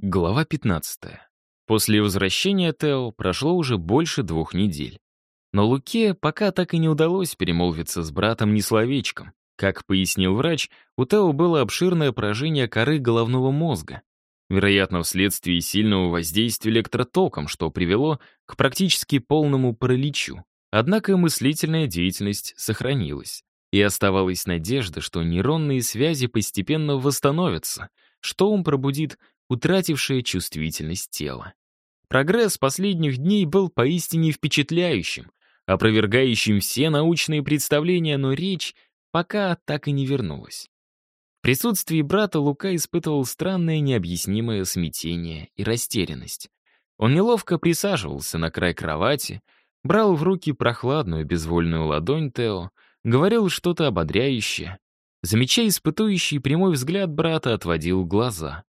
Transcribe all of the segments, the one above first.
Глава 15. После возвращения Тео прошло уже больше двух недель. Но Луке пока так и не удалось перемолвиться с братом ни словечком. Как пояснил врач, у Тео было обширное поражение коры головного мозга. Вероятно, вследствие сильного воздействия электротоком, что привело к практически полному параличу. Однако мыслительная деятельность сохранилась. И оставалась надежда, что нейронные связи постепенно восстановятся, что ум пробудит утратившее чувствительность тела. Прогресс последних дней был поистине впечатляющим, опровергающим все научные представления, но речь пока так и не вернулась. В присутствии брата Лука испытывал странное необъяснимое смятение и растерянность. Он неловко присаживался на край кровати, брал в руки прохладную безвольную ладонь Тео, говорил что-то ободряющее. Замечая испытующий прямой взгляд брата, отводил глаза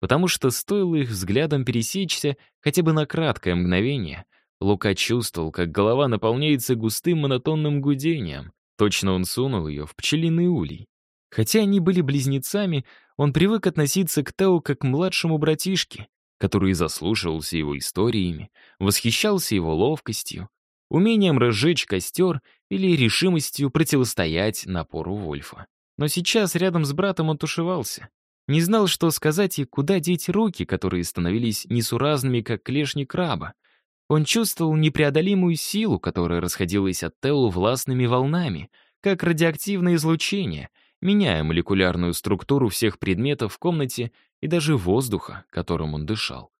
потому что стоило их взглядом пересечься хотя бы на краткое мгновение, Лука чувствовал, как голова наполняется густым монотонным гудением. Точно он сунул ее в пчелиный улей. Хотя они были близнецами, он привык относиться к Тео как к младшему братишке, который заслушивался его историями, восхищался его ловкостью, умением разжечь костер или решимостью противостоять напору Вольфа. Но сейчас рядом с братом он тушевался. Не знал, что сказать и куда деть руки, которые становились несуразными, как клешни краба. Он чувствовал непреодолимую силу, которая расходилась от Тео властными волнами, как радиоактивное излучение, меняя молекулярную структуру всех предметов в комнате и даже воздуха, которым он дышал.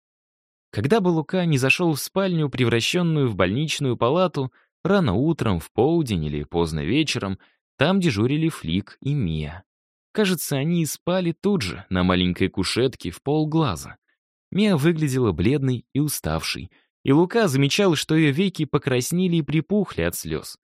Когда бы Лука не зашел в спальню, превращенную в больничную палату, рано утром, в полдень или поздно вечером, там дежурили Флик и Мия. Кажется, они и спали тут же, на маленькой кушетке, в полглаза. Мия выглядела бледной и уставшей, и Лука замечал, что ее веки покраснели и припухли от слез.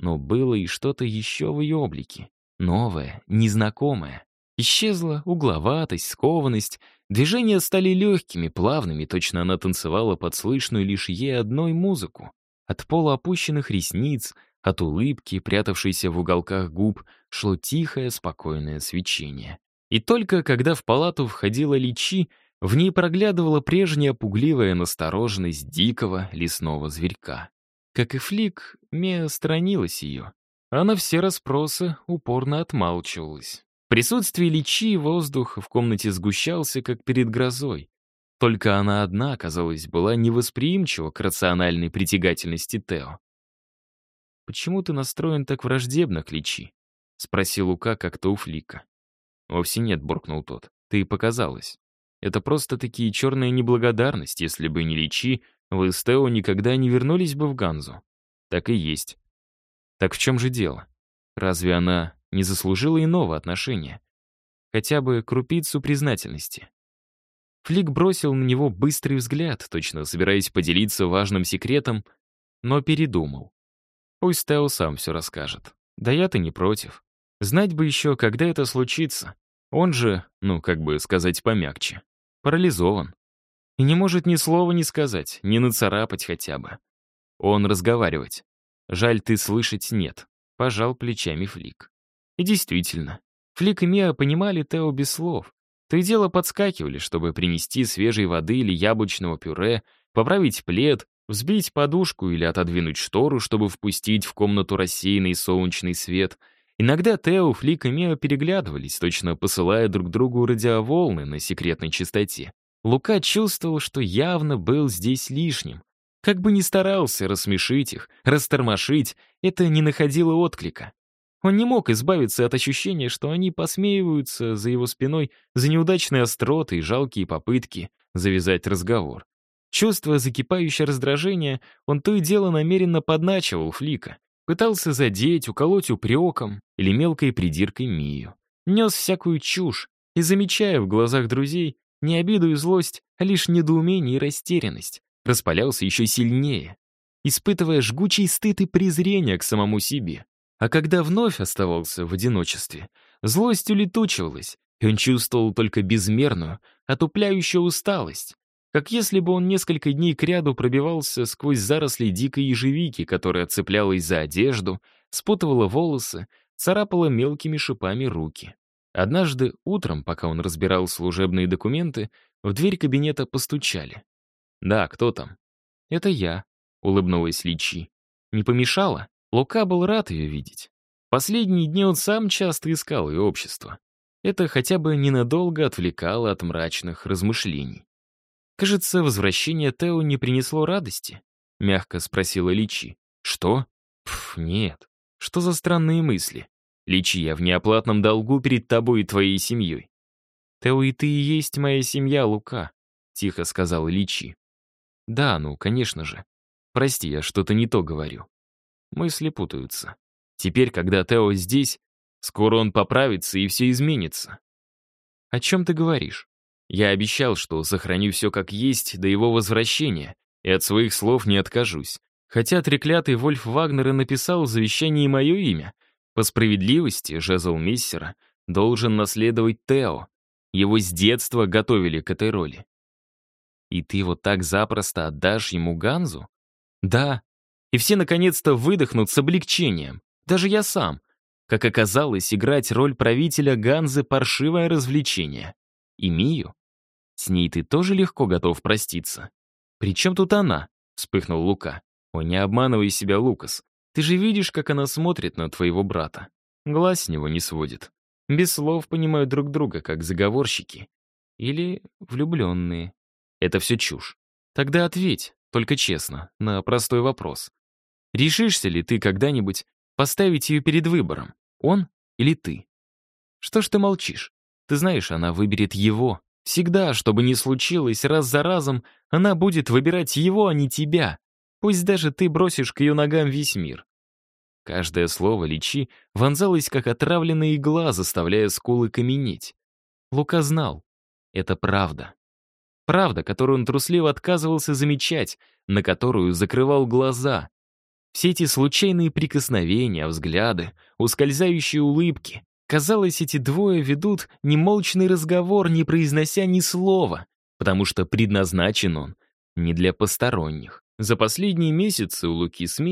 Но было и что-то еще в ее облике. Новое, незнакомое. Исчезла угловатость, скованность, движения стали легкими, плавными, точно она танцевала под слышную лишь ей одной музыку. От полуопущенных ресниц, от улыбки, прятавшейся в уголках губ, шло тихое, спокойное свечение. И только когда в палату входила Личи, в ней проглядывала прежняя пугливая настороженность дикого лесного зверька. Как и Флик, Мея сторонилась ее. А на все расспросы упорно отмалчивалась. В присутствии Личи воздух в комнате сгущался, как перед грозой. Только она одна, казалось, была невосприимчива к рациональной притягательности Тео. «Почему ты настроен так враждебно, Кличи?» — спросил Лука как-то у Флика. «Вовсе нет», — буркнул тот. «Ты и показалась. Это просто такие черная неблагодарность. Если бы не Личи, вы с Тео никогда не вернулись бы в Ганзу. Так и есть. Так в чем же дело? Разве она не заслужила иного отношения? Хотя бы крупицу признательности?» Флик бросил на него быстрый взгляд, точно собираясь поделиться важным секретом, но передумал. Пусть Тео сам все расскажет. Да я-то не против. Знать бы еще, когда это случится. Он же, ну, как бы сказать помягче, парализован. И не может ни слова не сказать, ни нацарапать хотя бы. Он разговаривать. Жаль, ты слышать нет. Пожал плечами Флик. И действительно, Флик и Мия понимали Тео без слов. То и дело подскакивали, чтобы принести свежей воды или яблочного пюре, поправить плед, Взбить подушку или отодвинуть штору, чтобы впустить в комнату рассеянный солнечный свет. Иногда Тео, Флик и Мео переглядывались, точно посылая друг другу радиоволны на секретной частоте. Лука чувствовал, что явно был здесь лишним. Как бы ни старался рассмешить их, растормошить, это не находило отклика. Он не мог избавиться от ощущения, что они посмеиваются за его спиной за неудачные остроты и жалкие попытки завязать разговор. Чувствуя закипающее раздражение, он то и дело намеренно подначивал Флика. Пытался задеть, уколоть упреком или мелкой придиркой Мию. Нес всякую чушь и, замечая в глазах друзей не обиду и злость, а лишь недоумение и растерянность, распалялся еще сильнее, испытывая жгучий стыд и презрение к самому себе. А когда вновь оставался в одиночестве, злость улетучивалась, и он чувствовал только безмерную, отупляющую усталость, как если бы он несколько дней кряду пробивался сквозь заросли дикой ежевики, которая цеплялась за одежду, спутывала волосы, царапала мелкими шипами руки. Однажды утром, пока он разбирал служебные документы, в дверь кабинета постучали. «Да, кто там?» «Это я», — улыбнулась Личи. «Не помешала?» Лука был рад ее видеть. Последние дни он сам часто искал ее общество. Это хотя бы ненадолго отвлекало от мрачных размышлений. «Кажется, возвращение Тео не принесло радости?» — мягко спросила Личи. «Что?» «Пф, нет. Что за странные мысли? Личи, я в неоплатном долгу перед тобой и твоей семьей». «Тео и ты и есть моя семья, Лука», — тихо сказал Личи. «Да, ну, конечно же. Прости, я что-то не то говорю. Мысли путаются. Теперь, когда Тео здесь, скоро он поправится и все изменится». «О чем ты говоришь?» Я обещал, что сохраню все как есть до его возвращения, и от своих слов не откажусь. Хотя треклятый Вольф Вагнер и написал в завещании мое имя, по справедливости Жезл Мессера должен наследовать Тео. Его с детства готовили к этой роли. И ты вот так запросто отдашь ему Ганзу? Да. И все наконец-то выдохнут с облегчением. Даже я сам. Как оказалось, играть роль правителя Ганзы — паршивое развлечение. И Мию? С ней ты тоже легко готов проститься. «При чем тут она?» — вспыхнул Лука. «Ой, не обманывай себя, Лукас. Ты же видишь, как она смотрит на твоего брата. Глаз с него не сводит. Без слов понимают друг друга, как заговорщики. Или влюбленные. Это все чушь. Тогда ответь, только честно, на простой вопрос. Решишься ли ты когда-нибудь поставить ее перед выбором, он или ты? Что ж ты молчишь? Ты знаешь, она выберет его. Всегда, что бы ни случилось, раз за разом, она будет выбирать его, а не тебя. Пусть даже ты бросишь к ее ногам весь мир. Каждое слово Личи вонзалось, как отравленная игла, заставляя скулы каменеть. Лука знал. Это правда. Правда, которую он трусливо отказывался замечать, на которую закрывал глаза. Все эти случайные прикосновения, взгляды, ускользающие улыбки, Казалось, эти двое ведут немолчный разговор, не произнося ни слова, потому что предназначен он не для посторонних. За последние месяцы у Луки с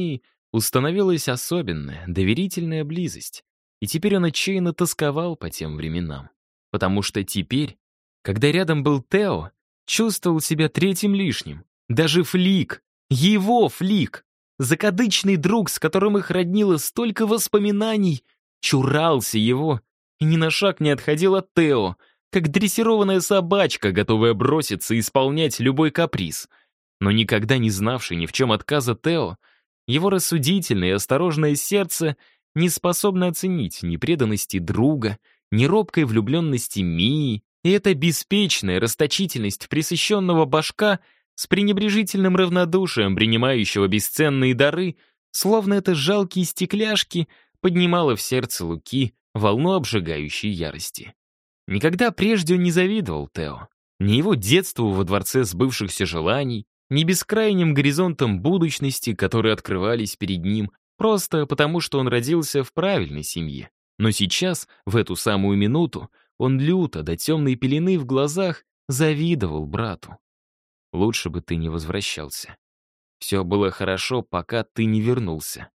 установилась особенная, доверительная близость, и теперь он отчаянно тосковал по тем временам. Потому что теперь, когда рядом был Тео, чувствовал себя третьим лишним. Даже Флик, его Флик, закадычный друг, с которым их роднило столько воспоминаний, чурался его и ни на шаг не отходил от Тео, как дрессированная собачка, готовая броситься и исполнять любой каприз. Но никогда не знавший ни в чем отказа Тео, его рассудительное и осторожное сердце не способно оценить ни преданности друга, ни робкой влюбленности Мии, и эта беспечная расточительность пресыщенного башка с пренебрежительным равнодушием, принимающего бесценные дары, словно это жалкие стекляшки, поднимала в сердце Луки волну обжигающей ярости. Никогда прежде он не завидовал Тео. Ни его детству во дворце сбывшихся желаний, ни бескрайним горизонтам будущности, которые открывались перед ним, просто потому, что он родился в правильной семье. Но сейчас, в эту самую минуту, он люто, до темной пелены в глазах, завидовал брату. Лучше бы ты не возвращался. Все было хорошо, пока ты не вернулся.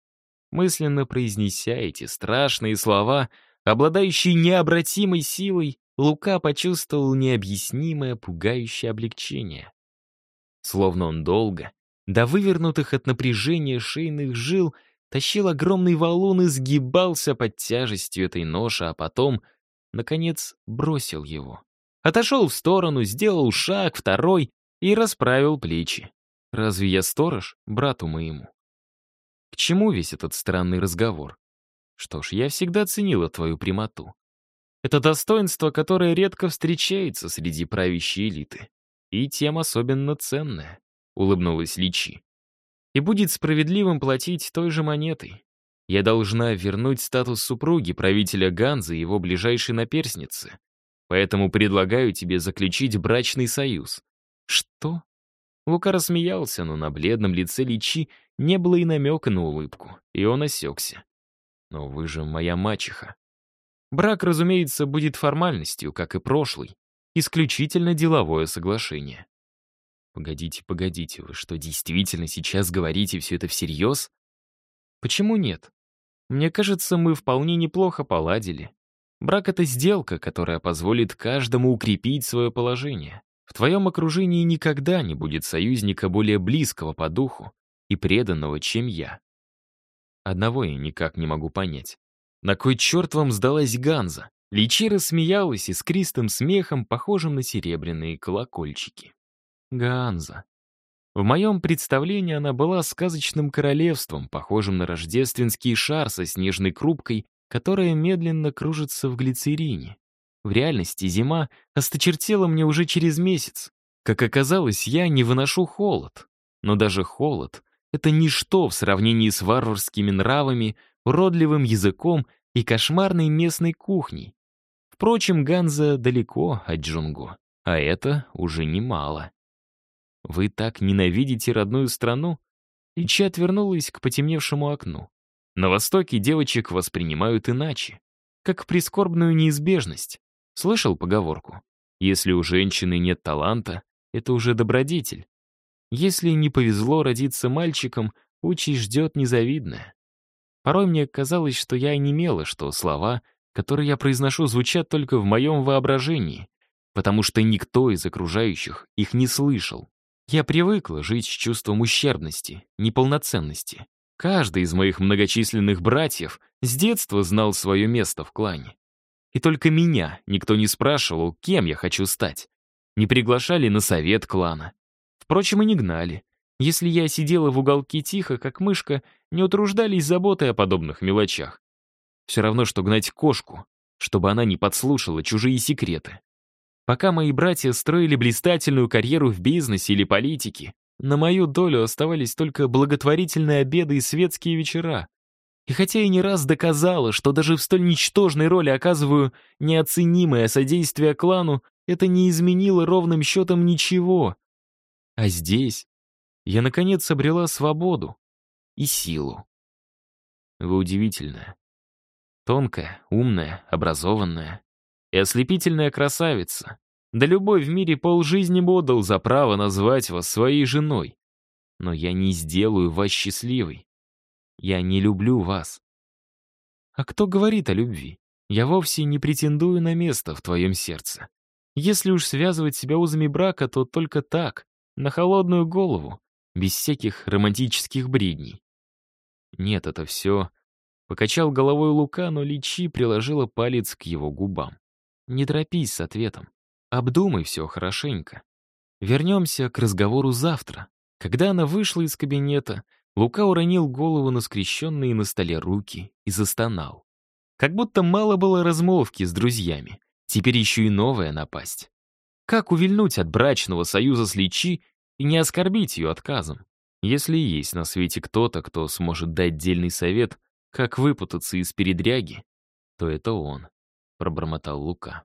Мысленно произнеся эти страшные слова, обладающие необратимой силой, Лука почувствовал необъяснимое, пугающее облегчение. Словно он долго, до вывернутых от напряжения шейных жил, тащил огромный валун и сгибался под тяжестью этой ноши, а потом, наконец, бросил его. Отошел в сторону, сделал шаг, второй и расправил плечи. Разве я сторож, брату моему? К чему весь этот странный разговор? Что ж, я всегда ценила твою прямоту. Это достоинство, которое редко встречается среди правящей элиты. И тем особенно ценное, — улыбнулась Личи. И будет справедливым платить той же монетой. Я должна вернуть статус супруги правителя Ганзы и его ближайшей наперсницы. Поэтому предлагаю тебе заключить брачный союз. Что? Лука рассмеялся, но на бледном лице Личи не было и намека на улыбку, и он осекся. «Но вы же моя мачеха». Брак, разумеется, будет формальностью, как и прошлый. Исключительно деловое соглашение. Погодите, погодите, вы что, действительно сейчас говорите все это всерьез? Почему нет? Мне кажется, мы вполне неплохо поладили. Брак — это сделка, которая позволит каждому укрепить свое положение. В твоем окружении никогда не будет союзника более близкого по духу и преданного, чем я. Одного я никак не могу понять. На кой черт вам сдалась Ганза? Личи рассмеялась искристым смехом, похожим на серебряные колокольчики. Ганза. В моем представлении она была сказочным королевством, похожим на рождественский шар со снежной крупкой, которая медленно кружится в глицерине. В реальности зима осточертела мне уже через месяц. Как оказалось, я не выношу холод. Но даже холод — это ничто в сравнении с варварскими нравами, уродливым языком и кошмарной местной кухней. Впрочем, Ганза далеко от Джунго, а это уже немало. «Вы так ненавидите родную страну?» Ичи отвернулась к потемневшему окну. На Востоке девочек воспринимают иначе, как прискорбную неизбежность. Слышал поговорку? Если у женщины нет таланта, это уже добродетель. Если не повезло родиться мальчиком, участь ждет незавидная. Порой мне казалось, что я онемела, что слова, которые я произношу, звучат только в моем воображении, потому что никто из окружающих их не слышал. Я привыкла жить с чувством ущербности, неполноценности. Каждый из моих многочисленных братьев с детства знал свое место в клане. И только меня никто не спрашивал, кем я хочу стать. Не приглашали на совет клана. Впрочем, и не гнали. Если я сидела в уголке тихо, как мышка, не утруждались заботой о подобных мелочах. Все равно, что гнать кошку, чтобы она не подслушала чужие секреты. Пока мои братья строили блистательную карьеру в бизнесе или политике, на мою долю оставались только благотворительные обеды и светские вечера. И хотя я не раз доказала, что даже в столь ничтожной роли оказываю неоценимое содействие клану, это не изменило ровным счетом ничего. А здесь я, наконец, обрела свободу и силу. Вы удивительная. Тонкая, умная, образованная и ослепительная красавица. Да любой в мире полжизни бы отдал за право назвать вас своей женой. Но я не сделаю вас счастливой. Я не люблю вас. А кто говорит о любви? Я вовсе не претендую на место в твоем сердце. Если уж связывать себя узами брака, то только так, на холодную голову, без всяких романтических бредней. Нет, это все... Покачал головой Лука, но Личи приложила палец к его губам. Не торопись с ответом. Обдумай все хорошенько. Вернемся к разговору завтра. Когда она вышла из кабинета, Лука уронил голову на скрещенные на столе руки и застонал. Как будто мало было размолвки с друзьями. Теперь еще и новая напасть. Как увильнуть от брачного союза с Личи и не оскорбить ее отказом? Если есть на свете кто-то, кто сможет дать дельный совет, как выпутаться из передряги, то это он, пробормотал Лука.